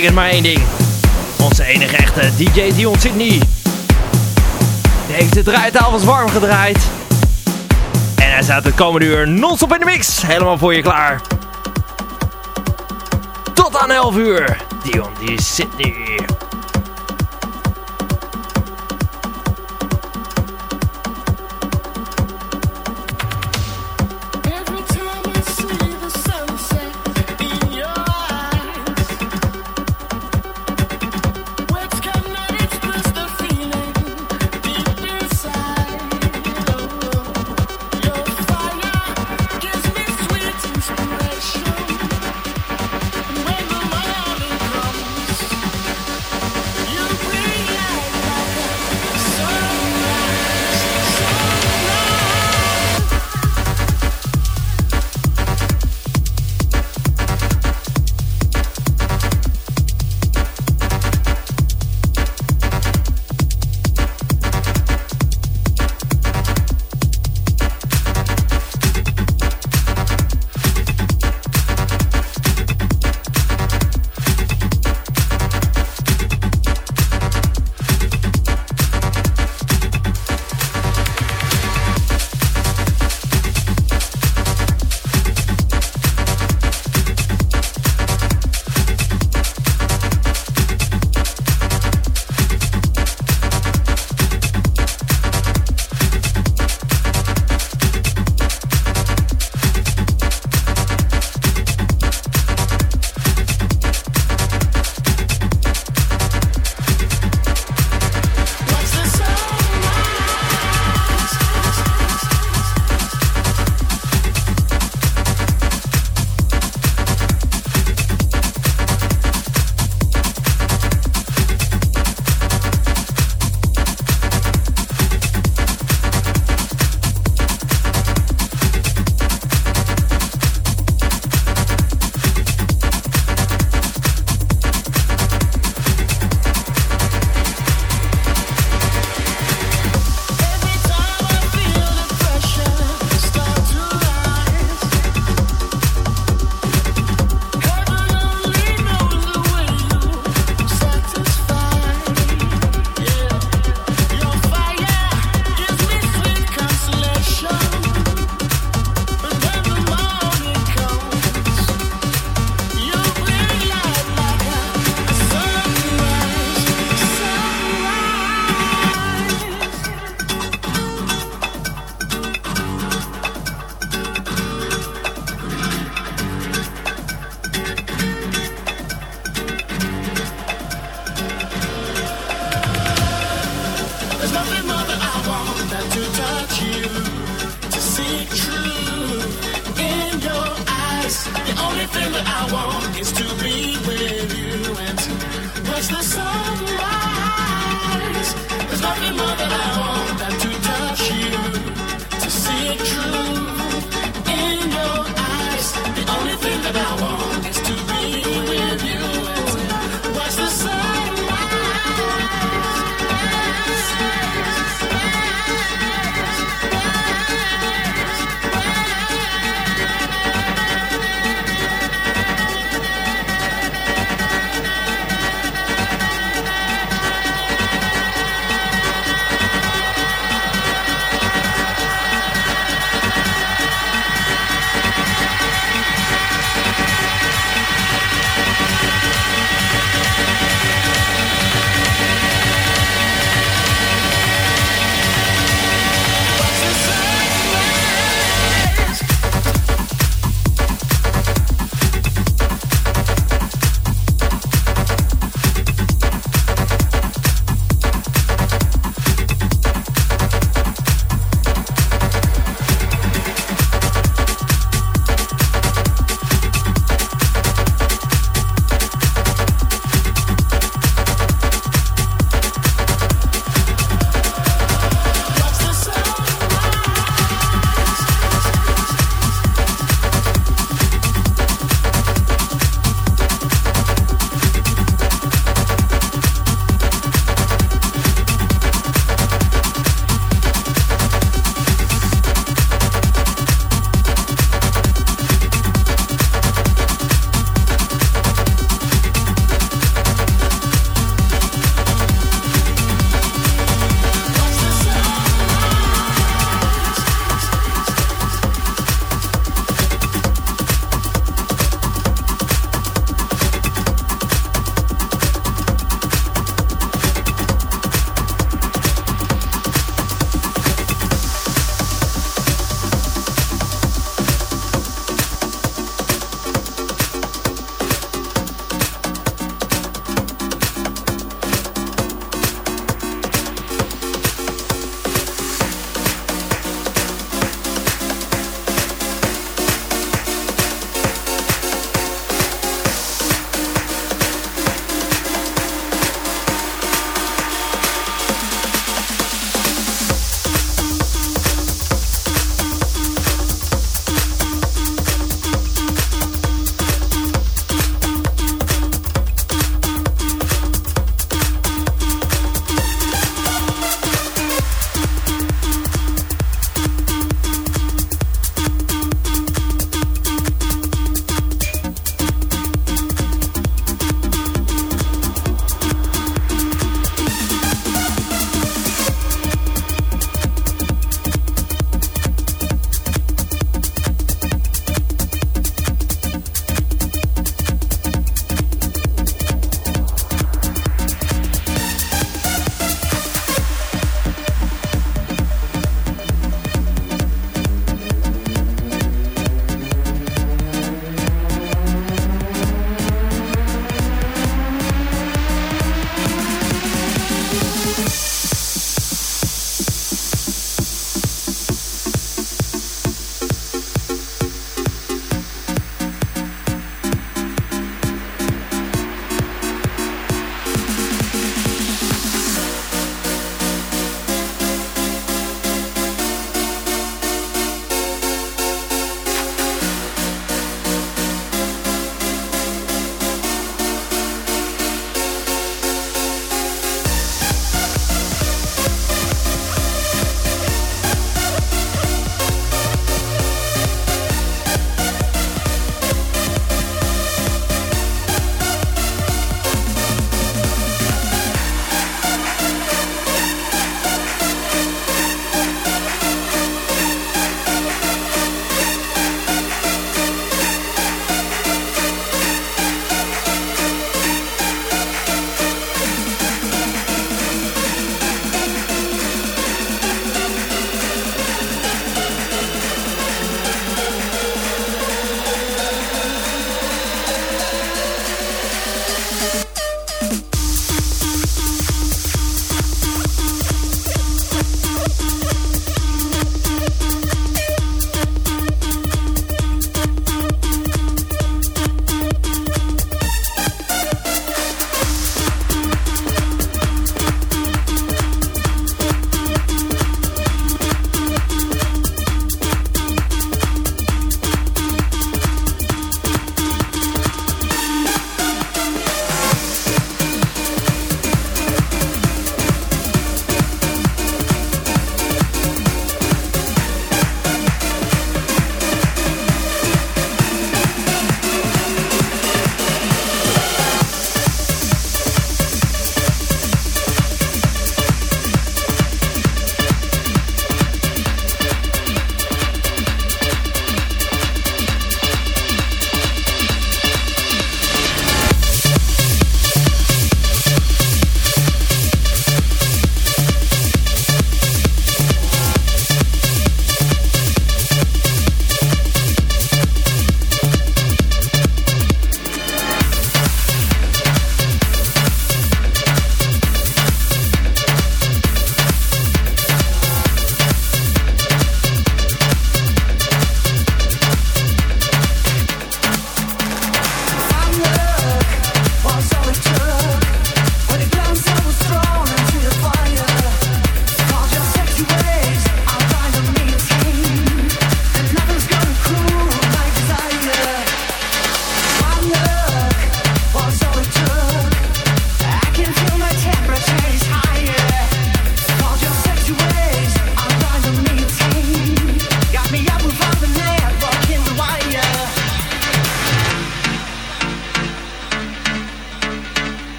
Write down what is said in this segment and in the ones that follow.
betekent maar één ding. Onze enige echte DJ Dion Sydney. Die heeft de draaitafels warm gedraaid. En hij staat het komende uur non-stop in de mix. Helemaal voor je klaar. Tot aan 11 uur. Dion die Sydney.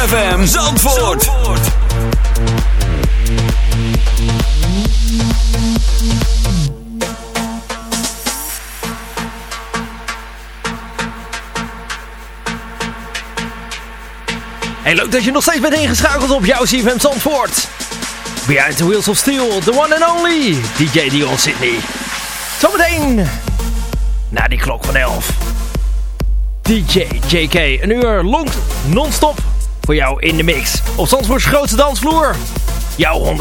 ZFM Zandvoort. Zandvoort. Leuk dat je nog steeds bent ingeschakeld op jouw CFM Zandvoort. Behind the Wheels of Steel, the one and only DJ Dion Sydney. Zometeen, na die klok van 11. DJ JK, een uur long non-stop voor jou in de mix. Op Zandvoorts grootste dansvloer. Jouw 106.9, 104.5.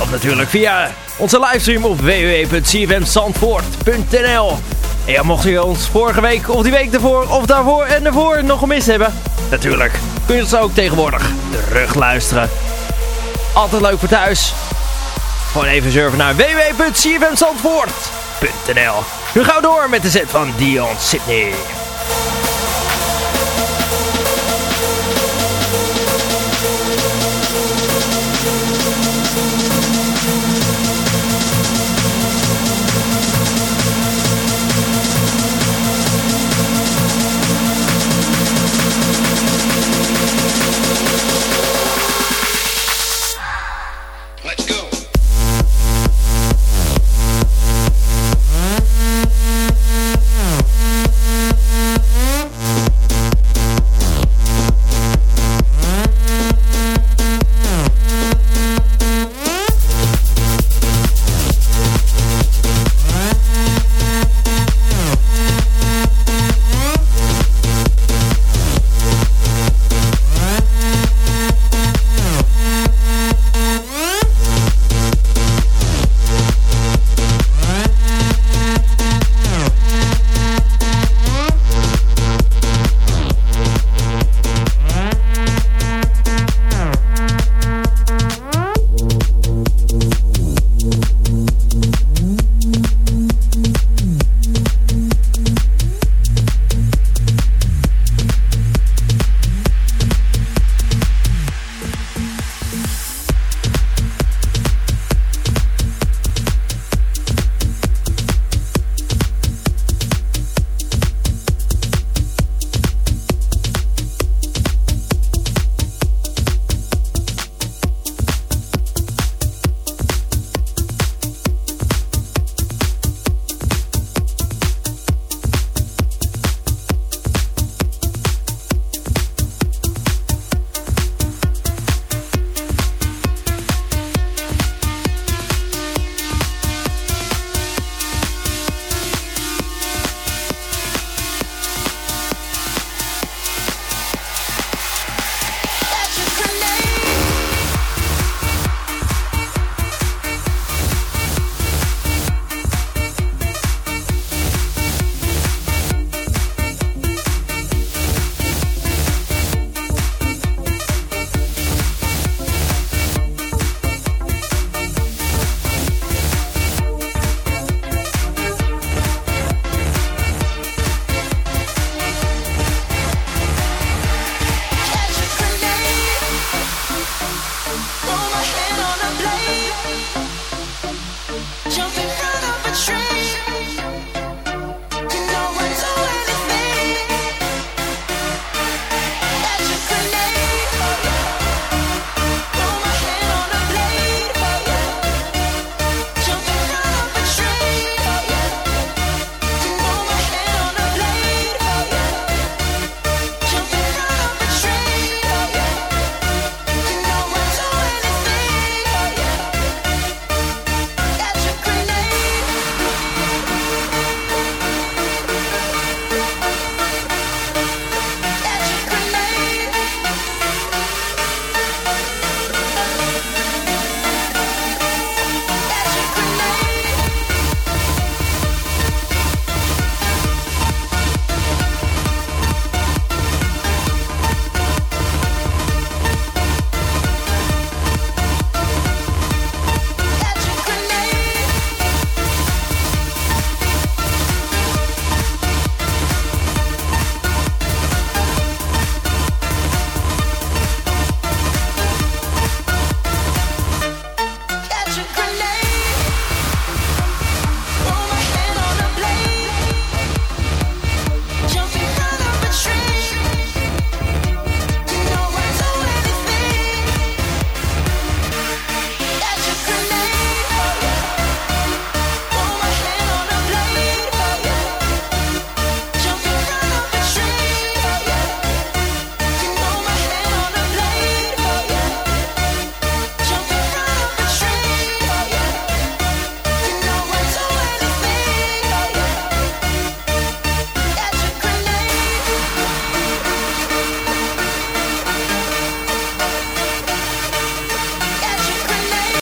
Of natuurlijk via onze livestream op www.cfmzandvoort.nl En ja, mocht je ons vorige week of die week ervoor of daarvoor en ervoor nog gemist hebben. Natuurlijk kun je ons ook tegenwoordig terug luisteren. Altijd leuk voor thuis. Gewoon even surfen naar www.cfmzandvoort.nl Nu gaan we door met de set van Dion Sydney.